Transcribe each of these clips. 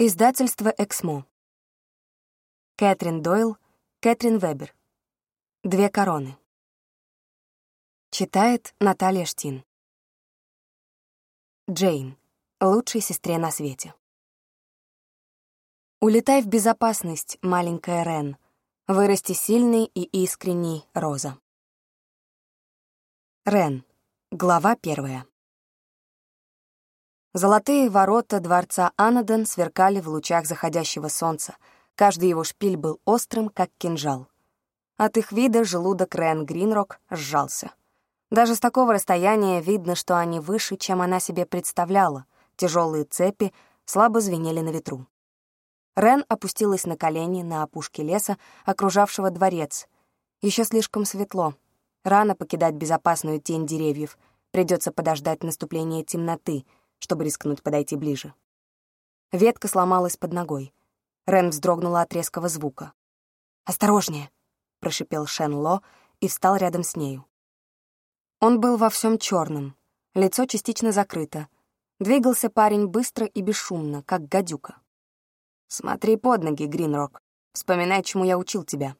Издательство «Эксмо». Кэтрин Дойл, Кэтрин Вебер. «Две короны». Читает Наталья Штин. Джейн, лучшей сестре на свете. Улетай в безопасность, маленькая Рен. Вырасти сильный и искренний, Роза. Рен. Глава первая. Золотые ворота дворца Анаден сверкали в лучах заходящего солнца. Каждый его шпиль был острым, как кинжал. От их вида желудок Рен Гринрок сжался. Даже с такого расстояния видно, что они выше, чем она себе представляла. Тяжелые цепи слабо звенели на ветру. Рен опустилась на колени на опушке леса, окружавшего дворец. Еще слишком светло. Рано покидать безопасную тень деревьев. Придется подождать наступления темноты — чтобы рискнуть подойти ближе. Ветка сломалась под ногой. Рен вздрогнула от резкого звука. «Осторожнее!» — прошипел Шен Ло и встал рядом с нею. Он был во всем черном, лицо частично закрыто. Двигался парень быстро и бесшумно, как гадюка. «Смотри под ноги, Гринрок. Вспоминай, чему я учил тебя».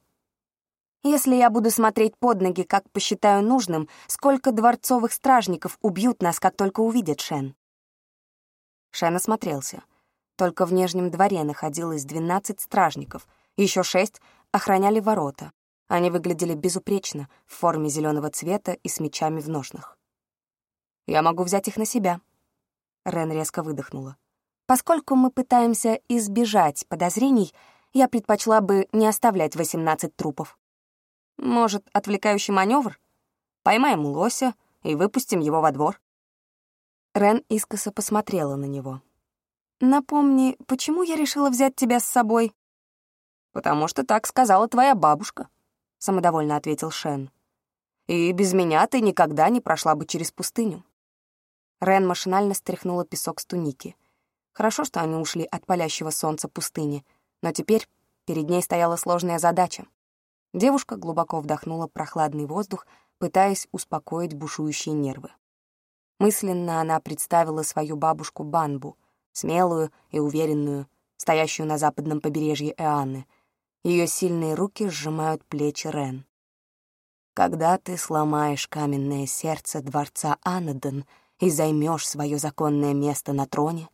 «Если я буду смотреть под ноги, как посчитаю нужным, сколько дворцовых стражников убьют нас, как только увидят Шен?» Шен осмотрелся. Только в Нижнем дворе находилось двенадцать стражников, еще шесть охраняли ворота. Они выглядели безупречно, в форме зеленого цвета и с мечами в ножнах. «Я могу взять их на себя». Рен резко выдохнула. «Поскольку мы пытаемся избежать подозрений, я предпочла бы не оставлять восемнадцать трупов. Может, отвлекающий маневр? Поймаем лося и выпустим его во двор. Рен искоса посмотрела на него. «Напомни, почему я решила взять тебя с собой?» «Потому что так сказала твоя бабушка», — самодовольно ответил Шен. «И без меня ты никогда не прошла бы через пустыню». Рен машинально стряхнула песок с туники. Хорошо, что они ушли от палящего солнца пустыни, но теперь перед ней стояла сложная задача. Девушка глубоко вдохнула прохладный воздух, пытаясь успокоить бушующие нервы. Мысленно она представила свою бабушку Банбу, смелую и уверенную, стоящую на западном побережье Эаны. Ее сильные руки сжимают плечи Рен. «Когда ты сломаешь каменное сердце дворца Анадон и займешь свое законное место на троне,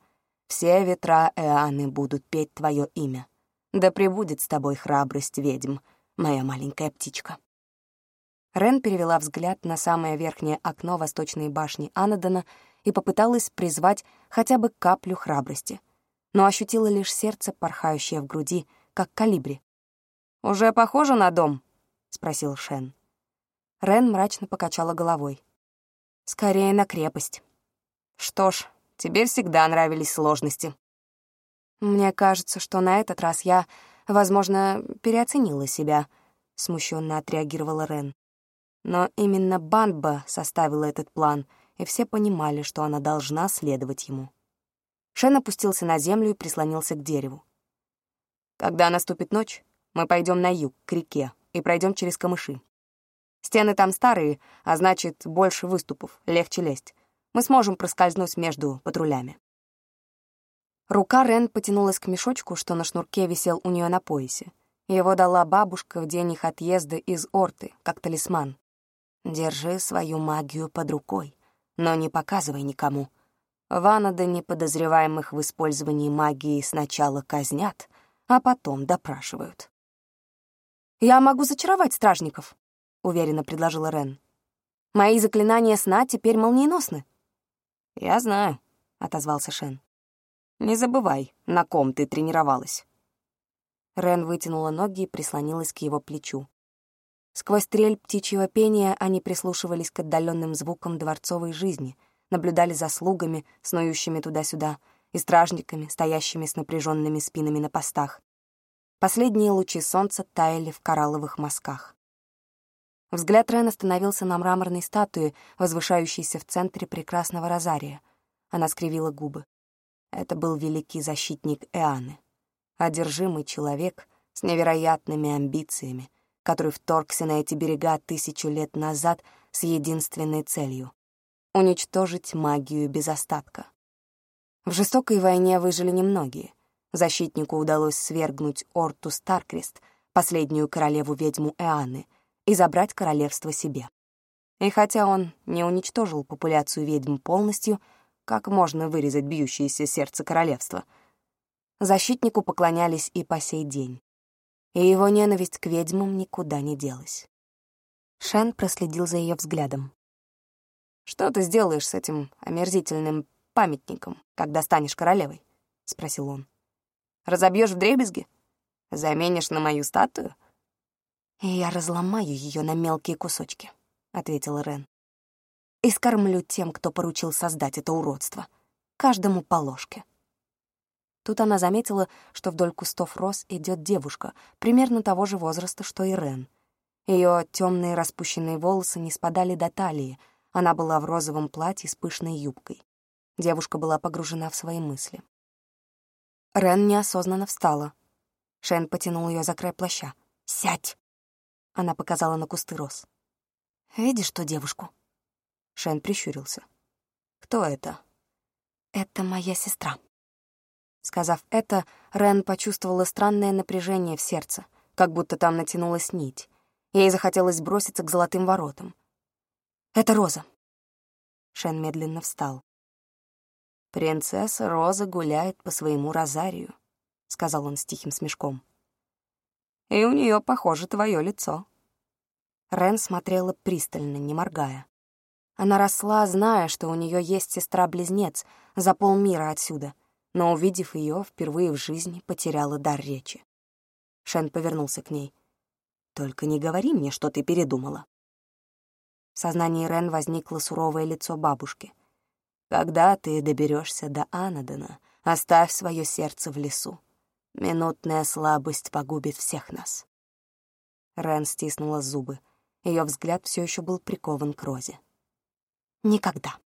все ветра Эаны будут петь твое имя. Да пребудет с тобой храбрость ведьм, моя маленькая птичка». Рен перевела взгляд на самое верхнее окно восточной башни Анадона и попыталась призвать хотя бы каплю храбрости, но ощутила лишь сердце, порхающее в груди, как калибри. «Уже похоже на дом?» — спросил Шен. Рен мрачно покачала головой. «Скорее на крепость». «Что ж, тебе всегда нравились сложности». «Мне кажется, что на этот раз я, возможно, переоценила себя», — смущенно отреагировала Рен. Но именно Банба составила этот план, и все понимали, что она должна следовать ему. Шен опустился на землю и прислонился к дереву. «Когда наступит ночь, мы пойдем на юг, к реке, и пройдем через камыши. Стены там старые, а значит, больше выступов, легче лезть. Мы сможем проскользнуть между патрулями». Рука Рен потянулась к мешочку, что на шнурке висел у нее на поясе. Его дала бабушка в день их отъезда из Орты, как талисман. Держи свою магию под рукой, но не показывай никому. Ванады неподозреваемых в использовании магии сначала казнят, а потом допрашивают. «Я могу зачаровать стражников», — уверенно предложила Рен. «Мои заклинания сна теперь молниеносны». «Я знаю», — отозвался Шен. «Не забывай, на ком ты тренировалась». Рен вытянула ноги и прислонилась к его плечу. Сквозь трель птичьего пения они прислушивались к отдаленным звукам дворцовой жизни, наблюдали за слугами, снующими туда-сюда, и стражниками, стоящими с напряженными спинами на постах. Последние лучи солнца таяли в коралловых мазках. Взгляд Рен остановился на мраморной статуе, возвышающейся в центре прекрасного розария. Она скривила губы. Это был великий защитник Эаны. Одержимый человек с невероятными амбициями, который вторгся на эти берега тысячу лет назад с единственной целью — уничтожить магию без остатка. В жестокой войне выжили немногие. Защитнику удалось свергнуть Орту Старкрест, последнюю королеву-ведьму Эаны, и забрать королевство себе. И хотя он не уничтожил популяцию ведьм полностью, как можно вырезать бьющееся сердце королевства? Защитнику поклонялись и по сей день. И его ненависть к ведьмам никуда не делась. Шен проследил за ее взглядом. «Что ты сделаешь с этим омерзительным памятником, когда станешь королевой?» — спросил он. Разобьешь в дребезги? Заменишь на мою статую?» «И я разломаю ее на мелкие кусочки», — ответил Рен. «И скормлю тем, кто поручил создать это уродство. Каждому по ложке». Тут она заметила, что вдоль кустов роз идет девушка, примерно того же возраста, что и Рен. Ее темные распущенные волосы не спадали до талии, она была в розовом платье с пышной юбкой. Девушка была погружена в свои мысли. Рен неосознанно встала. Шен потянул ее за край плаща. «Сядь!» Она показала на кусты роз. «Видишь ту девушку?» Шен прищурился. «Кто это?» «Это моя сестра». Сказав это, Рен почувствовала странное напряжение в сердце, как будто там натянулась нить. Ей захотелось броситься к золотым воротам. «Это Роза». Шен медленно встал. «Принцесса Роза гуляет по своему розарию», — сказал он с тихим смешком. «И у нее похоже твое лицо». Рен смотрела пристально, не моргая. Она росла, зная, что у нее есть сестра-близнец за полмира отсюда, но, увидев ее, впервые в жизни потеряла дар речи. Шен повернулся к ней. «Только не говори мне, что ты передумала». В сознании Рен возникло суровое лицо бабушки — когда ты доберешься до Анадона, оставь свое сердце в лесу. Минутная слабость погубит всех нас. Рен стиснула зубы. Ее взгляд все еще был прикован к Розе. «Никогда»,